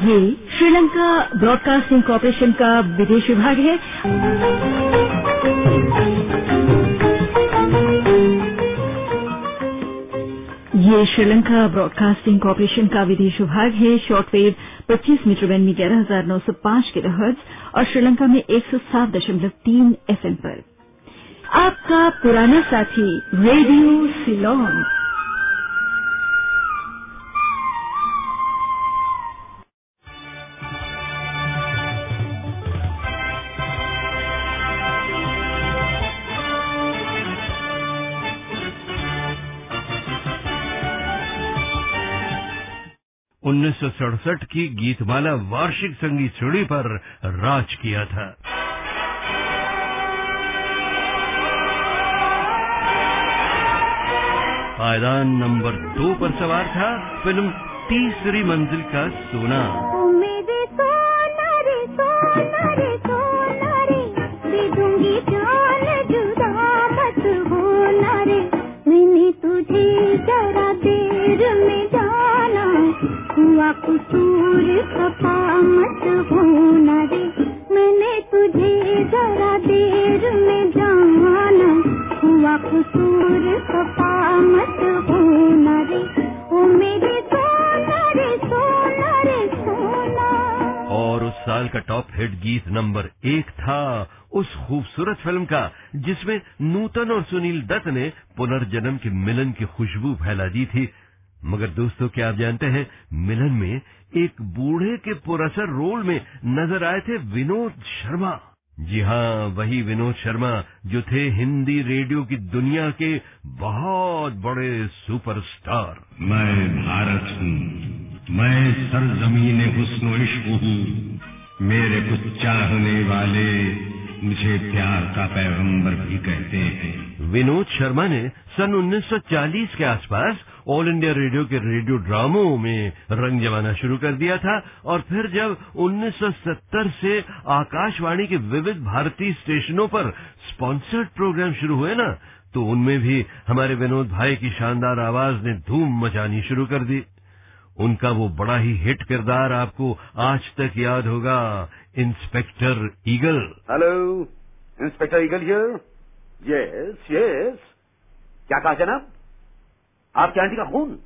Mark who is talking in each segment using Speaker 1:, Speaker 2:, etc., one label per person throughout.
Speaker 1: ये Sri Lanka broadcasting corporation का विदेश विभाग है। ये श्रीलंका ब्रॉडकास्टिंग कॉरपोरेशन का विदेश विभाग है। शॉर्टवेव 25 मीटर बैंड में ग्यारह हज़ार नौ सौ पाँच किलोहर्ट्ज और श्रीलंका में एक सौ सात दशमलव तीन एफएम पर। आपका पुराना साथी रेडियो सिलोन।
Speaker 2: उन्नीस की गीतमाला वार्षिक संगीत श्रेणी पर राज किया था। पायदान नंबर दो पर सवार था फ़िल्म तीसरी मंजिल का सोना। साल का टॉप हिट गीत नंबर एक था उस खूबसूरत फ़िल्म का, जिसमें नूतन और सुनील दत्त ने पुनर्जन्म के मिलन की खुशबू फैला दी थी। मगर दोस्तों, क्या आप जानते हैं, मिलन में एक बूढ़े के पुरसर रोल में नज़र आए थे विनोद शर्मा। जी हाँ वही विनोद शर्मा जो थे हिंदी रेडियो की दुनिया के बहुत बड़े सुपरस्टार।
Speaker 3: मैं भारत हूँ मैं सरजमीन हुस्न इश्क हूँ। मेरे कुछ चाहने वाले मुझे प्यार का पैगंबर भी कहते हैं।
Speaker 2: विनोद शर्मा ने सन 1940 के आसपास ऑल इंडिया रेडियो के रेडियो ड्रामों में रंग जमाना शुरू कर दिया था और फिर जब 1970 से आकाशवाणी के विविध भारतीय स्टेशनों पर स्पॉन्सर्ड प्रोग्राम शुरू हुए ना तो उनमें भी हमारे विनोद भाई की शानदार आवाज़ ने धूम मचानी शुरू कर दी। उनका वो बड़ा ही हिट किरदार आपको आज तक याद होगा, inspector Eagle.
Speaker 4: Hello, inspector Eagle yes yes क्या कहा जनाब? आपके आंटी का खून?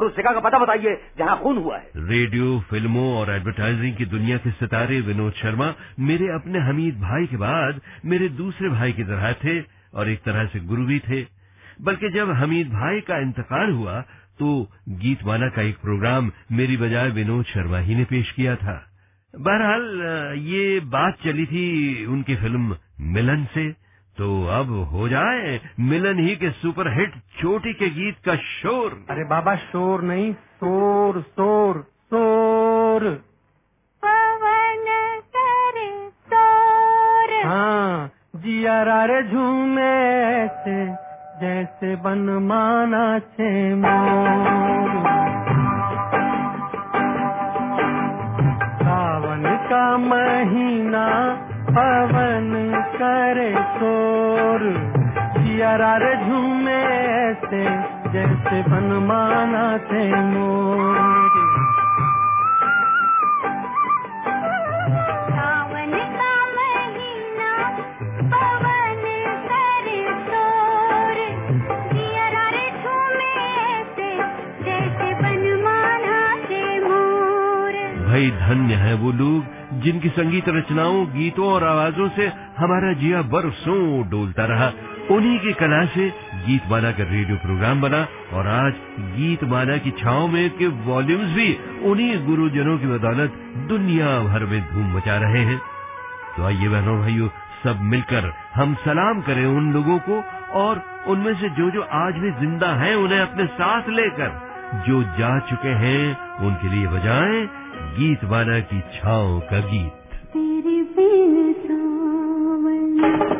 Speaker 4: जगह का पता बताइए, जहाँ खून हुआ है।
Speaker 2: रेडियो, फ़िल्मों और एडवर्टाइजिंग की दुनिया के सितारे विनोद शर्मा मेरे अपने हमीद भाई के बाद मेरे दूसरे भाई की तरह थे और एक तरह से गुरु भी थे। बल्कि जब हमीद भाई का इंतकाल हुआ तो गीतमाला का एक प्रोग्राम मेरी बजाय विनोद शर्मा ही ने पेश किया था। बहरहाल, ये बात चली थी उनकी फ़िल्म मिलन से। तो अब हो जाए मिलन ही के सुपर हिट चोटी के गीत का शोर।
Speaker 5: अरे बाबा शोर नहीं शोर शोर शोर।
Speaker 6: पवन करे तोर
Speaker 5: हाँ जिया रे झूमे ऐसे जैसे बन माना छे मोर। सावन का महीना पवन करे शोर सियारा रे झूमे ऐसे जैसे बनमाना थे मोर।
Speaker 2: भाई धन्य है वो लोग, जिनकी संगीत रचनाओं, गीतों और आवाजों से हमारा जिया बरसों डोलता रहा। उन्हीं की कला से गीत गीतमाला का रेडियो प्रोग्राम बना और आज गीत गीतमाला की छाओ में के वॉल्यूम्स भी उन्हीं गुरुजनों की बदौलत दुनिया भर में धूम मचा रहे हैं। तो आइए बहनों भाइयों, सब मिलकर हम सलाम करें उन लोगों को और उनमें से जो जो आज भी ज़िंदा हैं, उन्हें अपने साथ लेकर जो जा चुके हैं, उनके लिए बजाएँ गीतमाला की छाओ का गीत।
Speaker 6: तेरे बिन सावन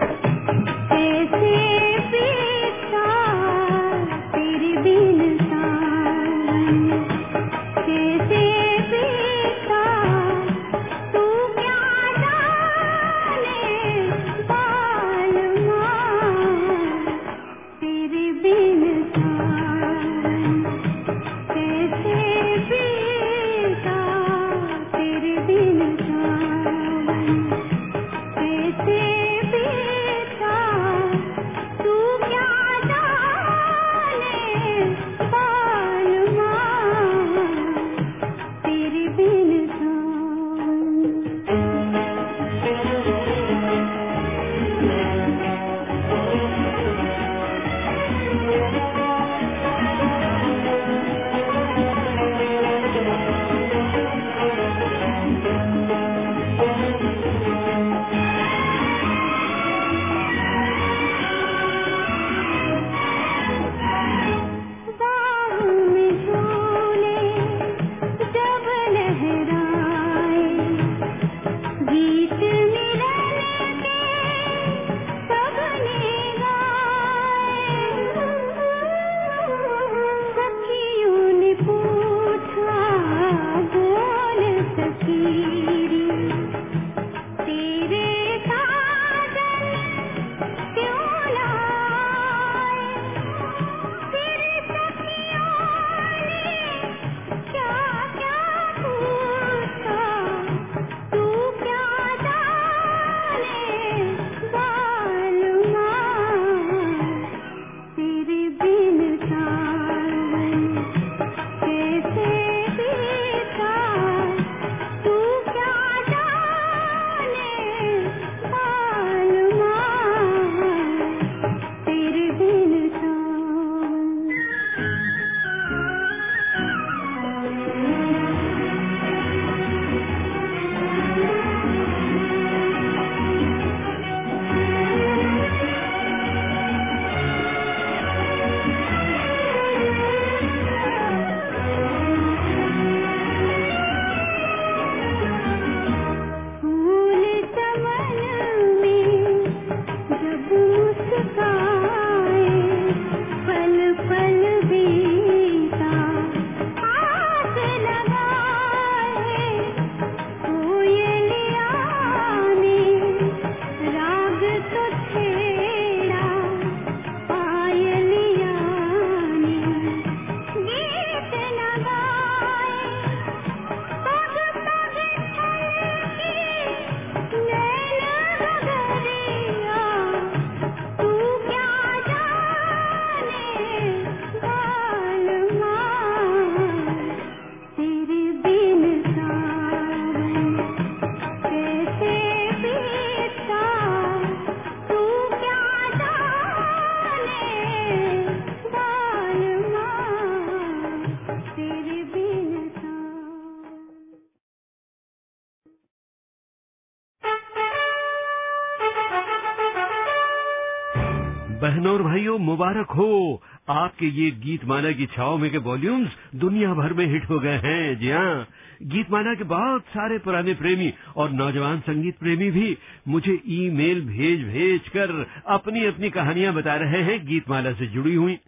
Speaker 2: बहनों और भाइयों, मुबारक हो। आपके ये गीत गीतमाला की छाव में के वॉल्यूम्स दुनिया भर में हिट हो गए हैं। जी हाँ गीतमाला के बहुत सारे पुराने प्रेमी और नौजवान संगीत प्रेमी भी मुझे ईमेल भेज भेज कर अपनी अपनी कहानियाँ बता रहे हैं गीतमाला से जुड़ी हुई।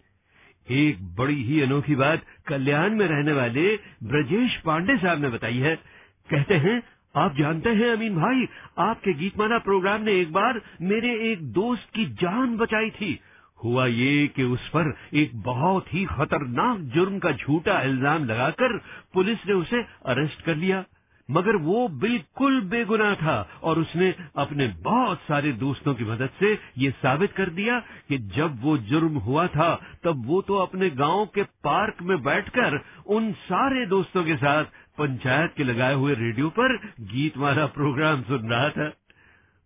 Speaker 2: एक बड़ी ही अनोखी बात कल्याण में रहने वाले ब्रजेश पांडे साहब ने बताई है। कहते हैं आप जानते हैं, अमीन भाई, आपके गीतमाला प्रोग्राम ने एक बार मेरे एक दोस्त की जान बचाई थी। हुआ ये कि उस पर एक बहुत ही खतरनाक जुर्म का झूठा इल्ज़ाम लगाकर पुलिस ने उसे अरेस्ट कर लिया। मगर वो बिल्कुल बेगुनाह था और उसने अपने बहुत सारे दोस्तों की मदद से ये साबित कर दिया कि जब वो जुर्म हुआ था, तब वो तो अपने गाँव के पार्क में बैठकर उन सारे दोस्तों के साथ पंचायत के लगाए हुए रेडियो पर गीत वाला प्रोग्राम सुन रहा था।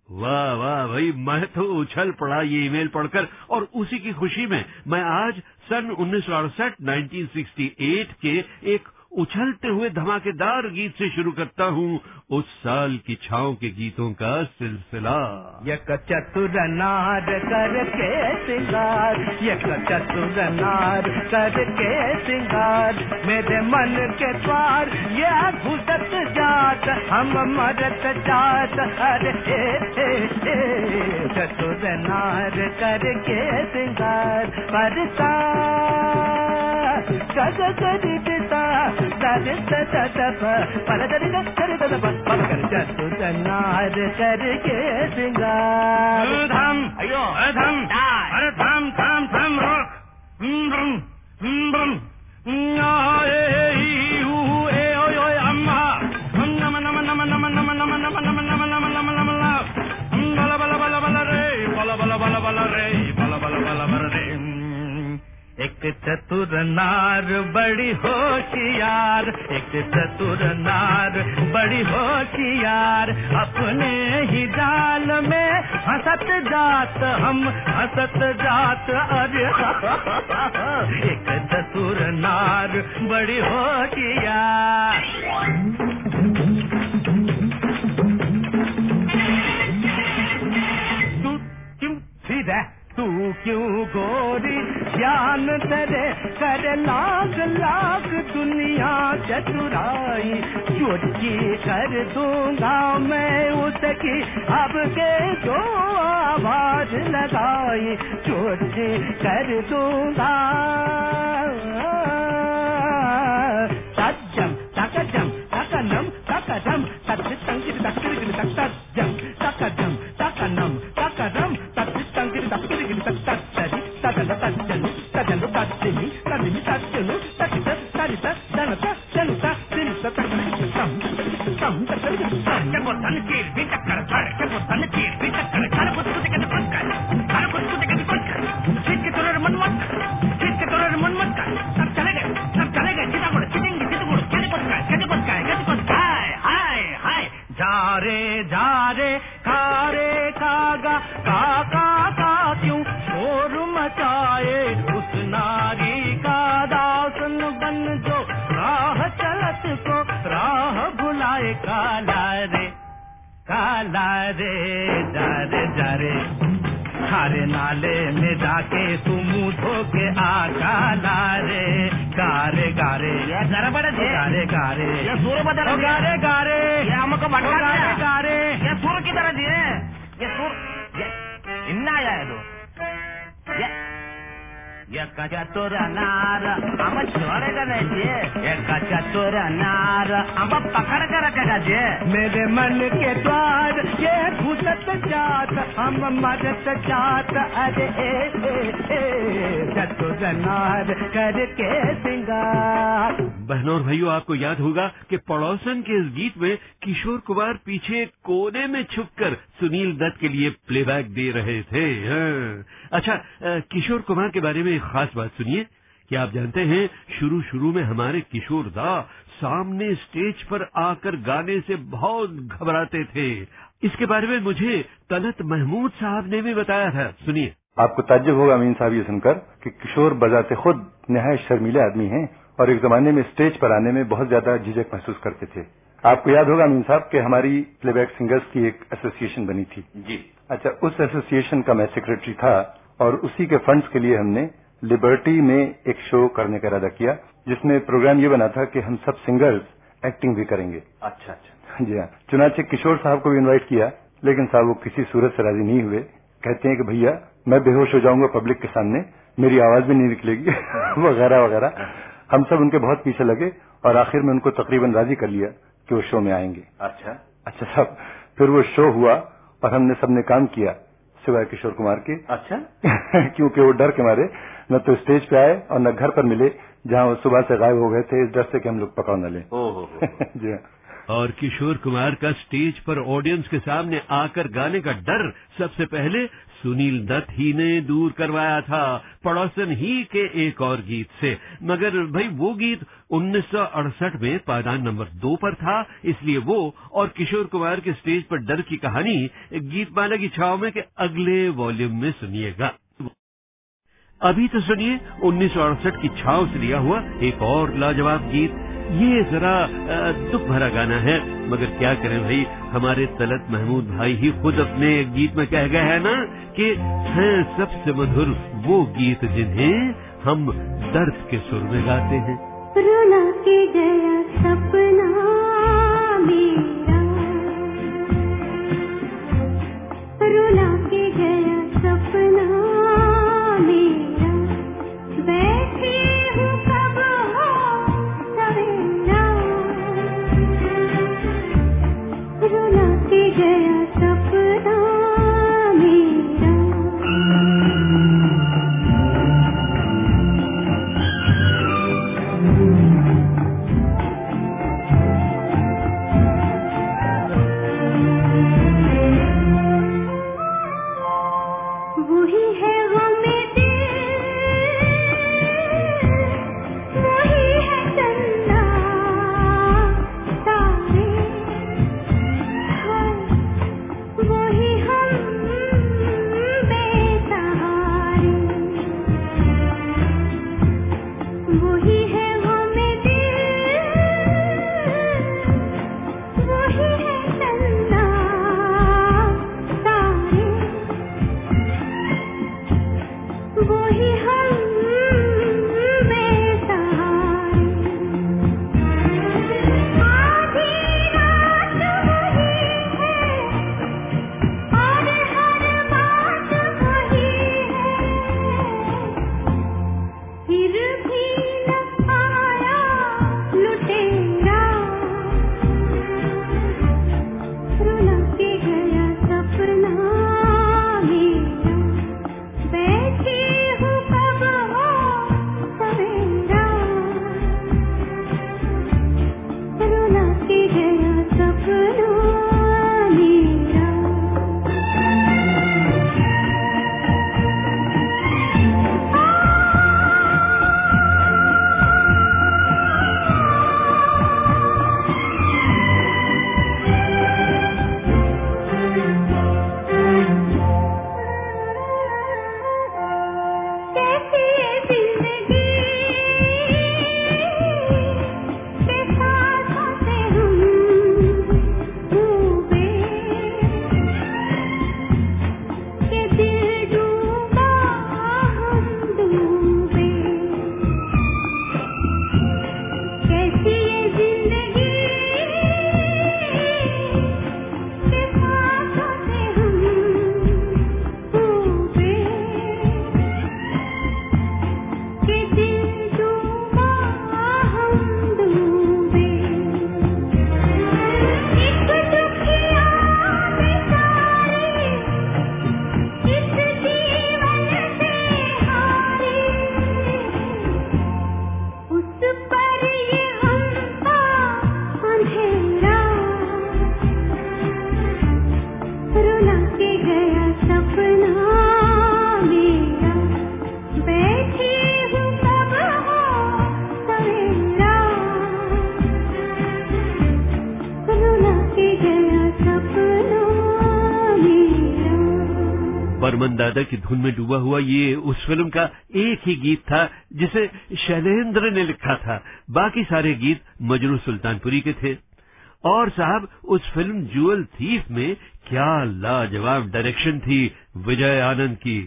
Speaker 2: वाह वाह भाई, मैं तो उछल पड़ा ये ईमेल पढ़कर और उसी की खुशी में मैं आज सन उन्नीस सौ अड़सठ, नाइन्टीन सिक्सटी एट के एक उछलते हुए धमाकेदार गीत से शुरू करता हूँ उस साल की छाओ के गीतों का सिलसिला।
Speaker 7: यक चतुर नार करके सिंगार यक चतुर नार करके सिंगार। मेरे मन के द्वार ये घुसत जात हम मरत जात ए, चतुर नार करके सिंगार पर दरि कर करके सिंगार
Speaker 8: धम अयो धम अरे धम धम धम रोक ब्रम ब्रम
Speaker 7: चतुर नार, बड़ी होशियार। एक चतुर नार, बड़ी होशियार। अपने ही जाल में हंसत जात हम, हंसत जात अरे एक चतुर नार, बड़ी होशियार। लाख लाग दुनिया चतुराई, चुटकी कर दूँगा मैं उसकी। अब के दो आवाज़ लगाई, चुटकी कर दूँगा।
Speaker 8: ये सुर बदल
Speaker 7: गारे गारे
Speaker 8: ये हमको
Speaker 7: ओ गारे गारे
Speaker 8: ये सुर की तरह दिए ये सुर इन्ना आया है ये
Speaker 7: एक चतुर नार हम छोड़ेगा नहीं जी चतुर नार
Speaker 8: हम पकड़ कर रखेगा जी
Speaker 7: मेरे मन के द्वार ये घुसत जात हम मरत जात अरे ए, ए, ए, चतुर नार करके सिंगार।
Speaker 2: बहनों और भाइयों आपको याद होगा कि पड़ोसन के इस गीत में किशोर कुमार पीछे कोने में छुपकर सुनील दत्त के लिए प्लेबैक दे रहे थे हाँ। अच्छा किशोर कुमार के बारे में एक खास बात सुनिए कि आप जानते हैं शुरू शुरू में हमारे किशोर दा सामने स्टेज पर आकर गाने से बहुत घबराते थे। इसके बारे में मुझे तलत महमूद साहब ने भी बताया था। सुनिए।
Speaker 9: आपको ताज्जुब होगा अमीन साहब ये सुनकर कि किशोर बजाते खुद नहाय शर्मीले आदमी हैं और एक जमाने में स्टेज पर आने में बहुत ज़्यादा झिझक महसूस करते थे। आपको याद होगा अमीन साहब कि हमारी प्लेबैक सिंगर्स की एक एसोसिएशन बनी थी।
Speaker 10: जी।
Speaker 9: अच्छा उस एसोसिएशन का मैं सेक्रेटरी था और उसी के फंड्स के लिए हमने लिबर्टी में एक शो करने का इरादा किया जिसमें प्रोग्राम ये बना था कि हम सब सिंगर्स एक्टिंग भी करेंगे।
Speaker 10: अच्छा अच्छा।
Speaker 9: जी हाँ। चुनाचे किशोर साहब को भी इन्वाइट किया लेकिन साहब वो किसी सूरत से राज़ी नहीं हुए। कहते हैं कि भैया मैं बेहोश हो जाऊँगा पब्लिक के सामने मेरी आवाज़ भी नहीं निकलेगी वगैरह वगैरह। हम सब उनके बहुत पीछे लगे और आखिर में उनको तकरीबन राज़ी कर लिया कि वो शो में आएँगे।
Speaker 10: अच्छा।
Speaker 9: अच्छा साहब फिर वो शो हुआ और हमने सबने काम किया। सिवाय किशोर कुमार के।
Speaker 10: अच्छा।
Speaker 9: क्योंकि वो डर के मारे न तो स्टेज पे आए और न घर पर मिले जहाँ वो सुबह से गायब हो गए थे इस डर से कि हम लोग पकड़ न लें।
Speaker 10: ओ हो हो
Speaker 9: जी हाँ।
Speaker 2: और किशोर कुमार का स्टेज पर ऑडियंस के सामने आकर गाने का डर सबसे पहले सुनील दत्त ही ने दूर करवाया था, पड़ोसन ही के एक और गीत से। मगर भाई, वो गीत 1968 में पायदान नंबर दो पर था, इसलिए वो और किशोर कुमार के स्टेज पर डर की कहानी गीतमाला की छाव में के अगले वॉल्यूम में सुनिएगा। अभी तो सुनिए 1968 की छाव से लिया हुआ एक और लाजवाब गीत। ये जरा दुख भरा गाना है। मगर क्या करें भाई, हमारे तलत महमूद भाई ही खुद अपने गीत में कह गए हैं ना कि हैं सबसे मधुर वो गीत जिन्हें हम दर्द के सुर में गाते हैं।
Speaker 6: रोना के गया सपना मेरा। रुला डूबा
Speaker 2: हुआ ये उस फ़िल्म का एक ही गीत था, जिसे शैलेंद्र ने लिखा था। बाकी सारे गीत मजरू सुल्तानपुरी के थे। और साहब, उस फ़िल्म जुअल थीफ में क्या लाजवाब डायरेक्शन थी विजय आनंद की।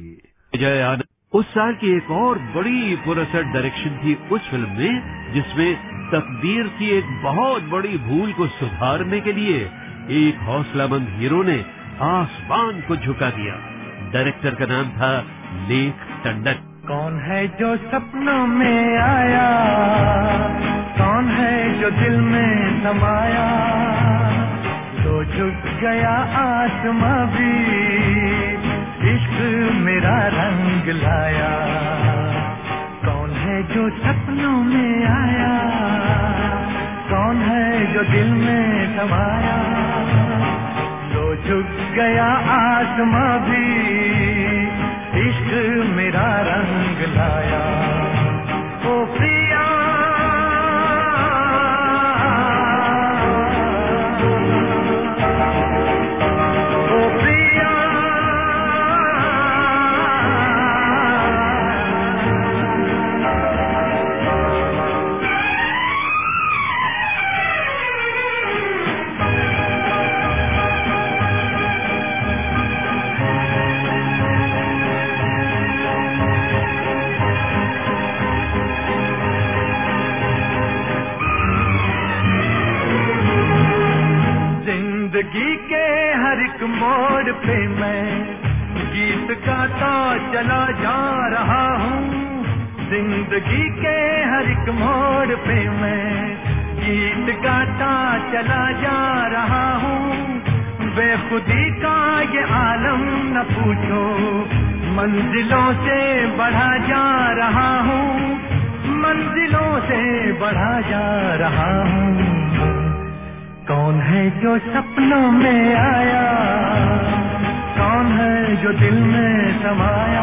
Speaker 2: विजय आनंद उस साल की एक और बड़ी पुरस्कार डायरेक्शन थी उस फ़िल्म में, जिसमें तकदीर की एक बहुत बड़ी भूल को सुधारने के लिए एक हौसलामंद हीरो ने आसमान को झुका दिया। डायरेक्टर का नाम था लेख टंडन।
Speaker 11: कौन है जो सपनों में आया? कौन है जो दिल में समाया? तो झुक गया आत्मा भी, इश्क मेरा रंग लाया। कौन है जो सपनों में आया? कौन है जो दिल में समाया? तो झुक गया आसमां भी। इश्क मेरा रंग लाया। में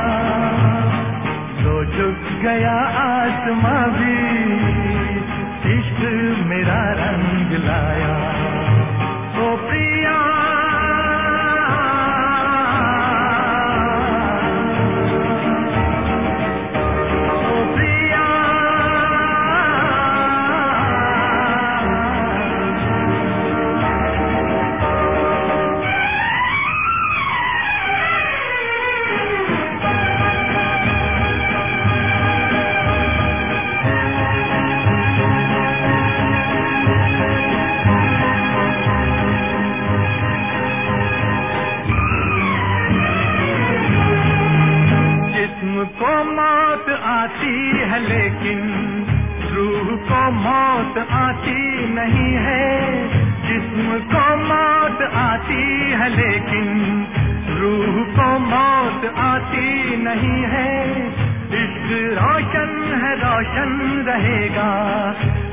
Speaker 11: लेकिन रूह को मौत आती नहीं है। इश्क रोशन है, रोशन रहेगा।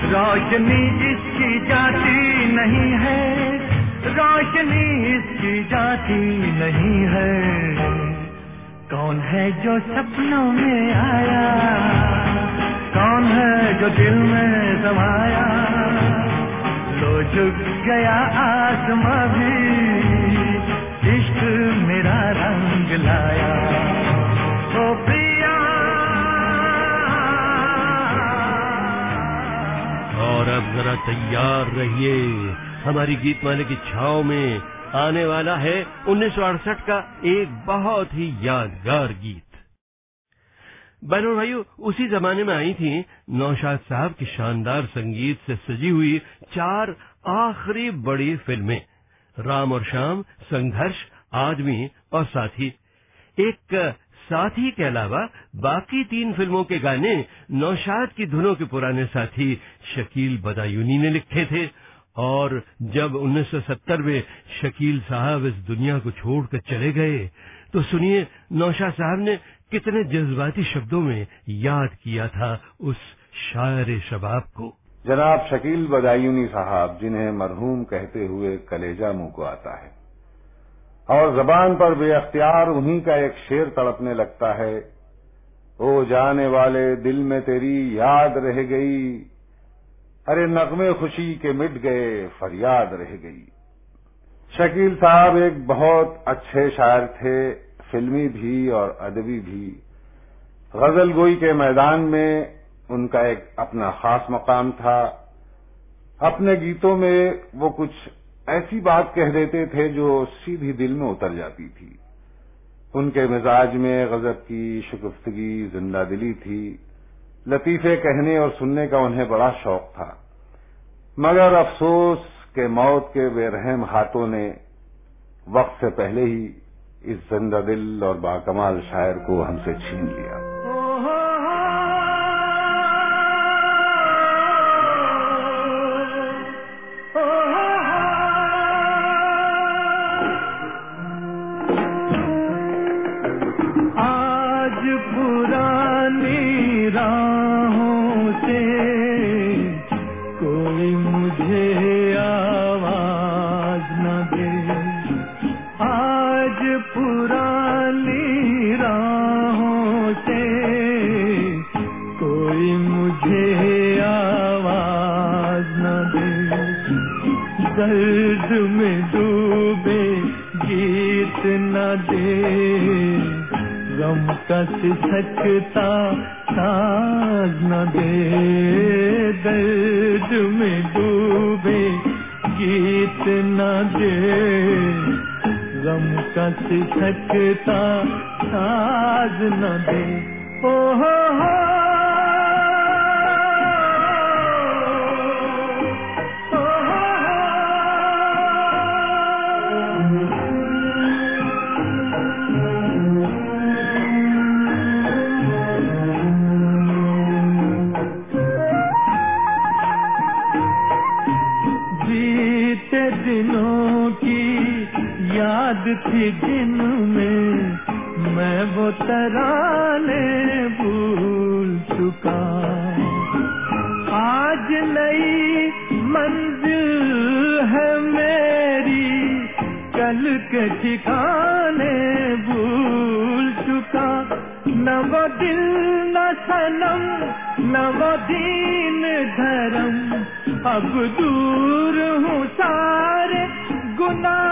Speaker 11: रोशनी इसकी जाती नहीं है। रोशनी इसकी जाती नहीं है। कौन है जो सपनों में आया? कौन है जो दिल में समाया लो झुक गया आसमां भी। इश्क मेरा रंग लाया। प्रिया।
Speaker 2: और अब जरा तैयार रहिए। हमारी गीतमाला की छाव में आने वाला है 1968 का एक बहुत ही यादगार गीत। बहनों, भाइयों, उसी जमाने में आई थी नौशाद साहब की शानदार संगीत से सजी हुई चार आखिरी बड़ी फ़िल्में। राम और श्याम, संघर्ष, आदमी और साथी। एक साथी के अलावा बाकी तीन फ़िल्मों के गाने नौशाद की धुनों के पुराने साथी शकील बदायूनी ने लिखे थे। और जब 1970 में शकील साहब इस दुनिया को छोड़कर चले गए तो सुनिए नौशाद साहब ने कितने जज्बाती शब्दों में याद किया था उस शायर शबाब को।
Speaker 3: जनाब शकील बदायूनी साहब, जिन्हें मरहूम कहते हुए कलेजा मुँह को आता है। और जबान पर बेअख्तियार उन्हीं का एक शेर तड़पने लगता है, ओ जाने वाले, दिल में तेरी याद रह गई। अरे नगमे खुशी के मिट गए, फरियाद रह गई। शकील साहब एक बहुत अच्छे शायर थे, फिल्मी भी और अदबी भी। गज़ल गोई के मैदान में उनका एक अपना खास मकाम था। अपने गीतों में वो कुछ ऐसी बात कह देते थे जो सीधी दिल में उतर जाती थी। उनके मिजाज में गजब की शुगुफ्तगी ज़िंदा दिली थी। लतीफे कहने और सुनने का उन्हें बड़ा शौक था। मगर अफसोस के मौत के बेरहम हाथों ने वक्त से पहले ही इस ज़िंदा दिल और बाकमाल शायर को हमसे छीन लिया।
Speaker 11: गम कस सकता साज न दे, दर्द में डूबे गीत न दे। गम कस सकता साज न दे। ओ हो हो याद थी जिनमें मैं वो तराने भूल चुका। आज नई मंजिल है मेरी, कल के ठिकाने भूल चुका। न वो दिल, न सनम, न वो दीन धर्म। अब दूर हूँ सारे गुनाहों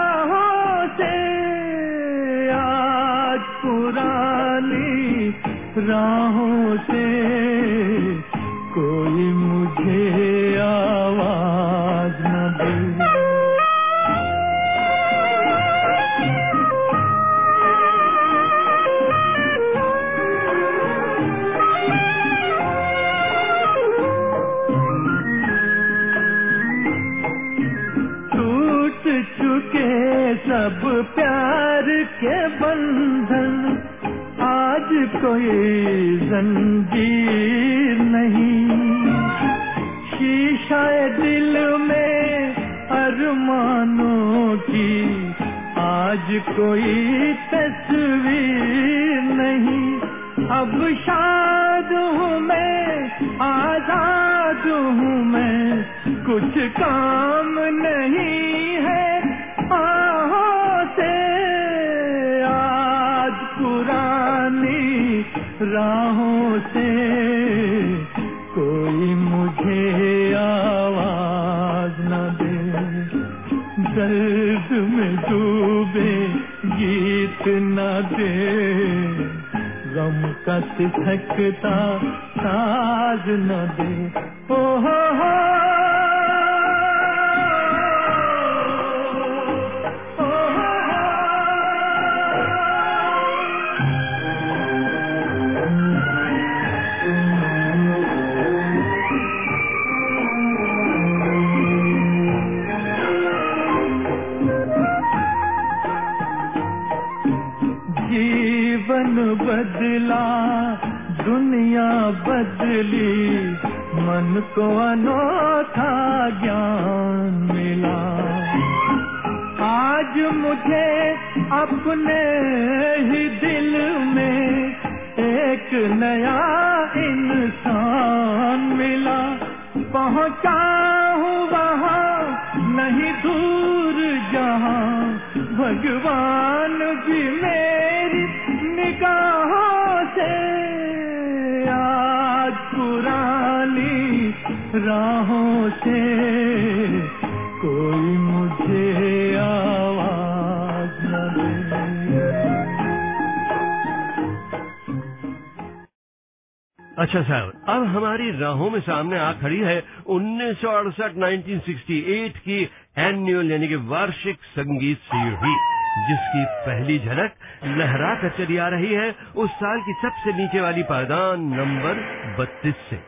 Speaker 11: आज पुरानी राहों से कोई जंजीर नहीं। शीशा दिल में अरमानों की, आज कोई तस्वीर नहीं। अब शाद हूँ मैं, आज़ाद हूँ मैं, कुछ काम नहीं है। आहों राहों से कोई मुझे आवाज़ न दे। दर्द में डूबे गीत न दे। गम का सिखता साज न दे। ओ जीवन बदला, दुनिया बदली, मन को अनोखा ज्ञान मिला। आज मुझे अपने ही दिल में एक नया इंसान मिला। पहुँचा हूँ वहाँ, नहीं दूर जहाँ, भगवान भी मेरी निगाहों से आज पुरानी राहों से कोई मुझे आवाज़ न दे।
Speaker 2: अच्छा साहब, अब हमारी राहों में सामने आ खड़ी है उन्नीस सौ अड़सठ सिक्सटी एट की एनुअल यानी कि वार्षिक संगीत सीढ़ी। जिसकी पहली झलक लहरा कर चली आ रही है, उस साल की सबसे नीचे वाली पायदान नंबर बत्तीस से।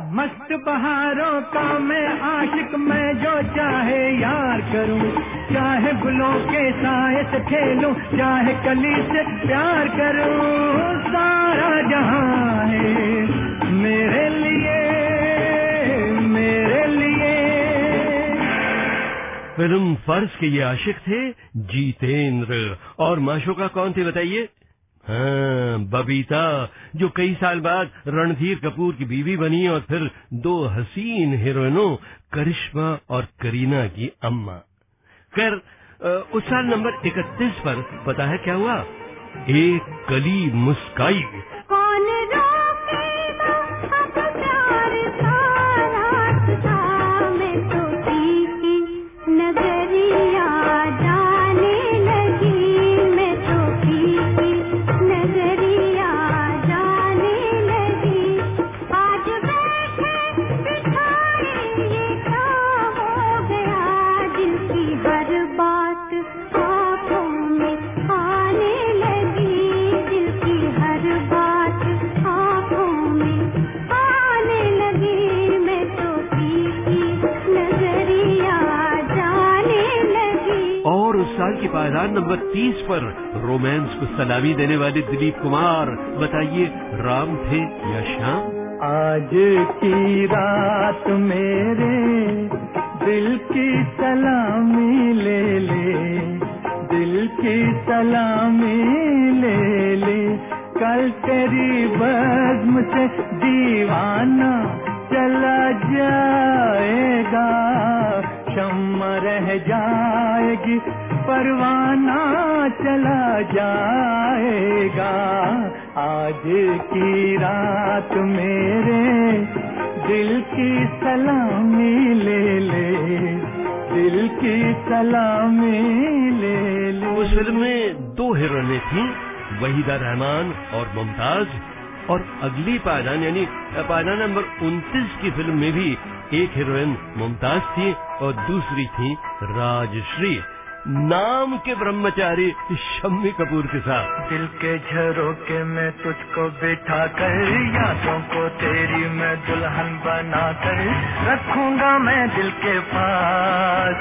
Speaker 11: मस्त बहारों का मैं आशिक, मैं जो चाहे यार करूँ। चाहे गुलों के साए से खेलूं, चाहे कली से प्यार करूँ। सारा जहाँ है मेरे लिए
Speaker 2: फ़िल्म फ़र्ज़ के ये आशिक थे, जीतेंद्र। और माशोका कौन थे बताइए? हाँ बबीता, जो कई साल बाद रणधीर कपूर की बीवी बनी और फिर दो हसीन हीरोइनों, करिश्मा और करीना की अम्मा। खैर उस साल नंबर 31 पर पता है क्या हुआ? एक कली मुस्काई।
Speaker 6: कौन रोकेगा
Speaker 2: नंबर 30 पर रोमांस को सलामी देने वाले दिलीप कुमार, बताइए राम थे या श्याम?
Speaker 11: आज की रात मेरे दिल की सलामी ले ले, दिल की सलामी ले ले। कल तेरी बज़्म से दीवाना चला जाएगा क्षम रह जाएगी परवाना चला जाएगा। आज की रात मेरे दिल की सलामी ले ले, दिल की सलामी ले ले।
Speaker 2: उस फ़िल्म में दो हीरोइनें थीं, वहीदा रहमान और मुमताज़, और अगली पायदान, यानी पायदान नंबर 29 की फ़िल्म में भी एक हीरोइन मुमताज़ थी और दूसरी थी राजश्री। नाम के ब्रह्मचारी शम्मी कपूर के साथ।
Speaker 11: दिल के झरोके में तुझको बिठा कर यादों को तेरी मैं दुल्हन बना कर रखूँगा मैं दिल के पास।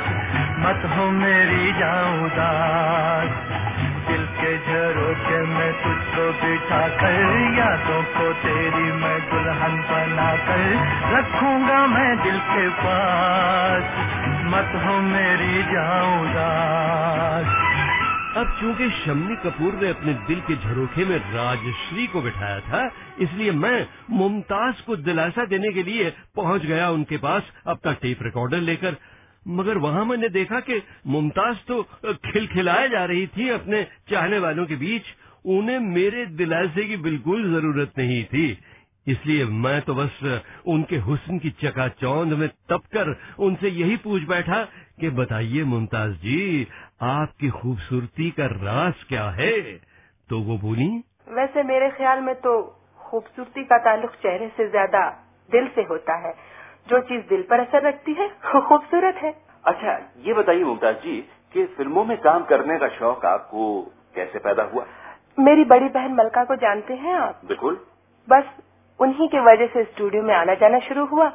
Speaker 11: मत हो मेरी जाऊँ उदास। दिल के झरोके में तुझको बिठा कर यादों को तेरी मैं दुल्हन बना कर रखूँगा मैं दिल के पास। मत हो मेरी जाऊँ उदास।
Speaker 2: अब चूँकि शम्मी कपूर ने अपने दिल के झरोखे में राजश्री को बिठाया था, इसलिए मैं मुमताज़ को दिलासा देने के लिए पहुँच गया उनके पास अपना टेप रिकॉर्डर लेकर। मगर वहाँ मैंने देखा कि मुमताज़ तो खिलखिलाए जा रही थी अपने चाहने वालों के बीच। उन्हें मेरे दिलासे की बिल्कुल ज़रूरत नहीं थी। इसलिए मैं तो बस उनके हुस्न की चकाचौंध में तपकर उनसे यही पूछ बैठा कि बताइए मुमताज़ जी आपकी खूबसूरती का राज क्या है? तो वो बोली
Speaker 12: वैसे मेरे ख्याल में तो खूबसूरती का ताल्लुक चेहरे से ज़्यादा दिल से होता है। जो चीज़ दिल पर असर रखती है वो खूबसूरत है।
Speaker 10: अच्छा ये बताइए मुमताज़ जी कि फ़िल्मों में काम करने का शौक आपको कैसे पैदा हुआ?
Speaker 12: मेरी बड़ी बहन मलका को जानते हैं आप?
Speaker 10: बिल्कुल।
Speaker 12: बस उन्हीं की वजह से स्टूडियो में आना जाना शुरू हुआ।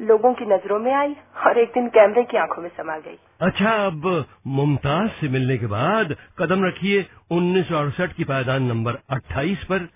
Speaker 12: लोगों की नज़रों में आई और एक दिन कैमरे की आँखों में समा गई।
Speaker 2: अच्छा अब मुमताज़ से मिलने के बाद कदम रखिए उन्नीस सौ अड़सठ की पायदान नंबर 28 पर।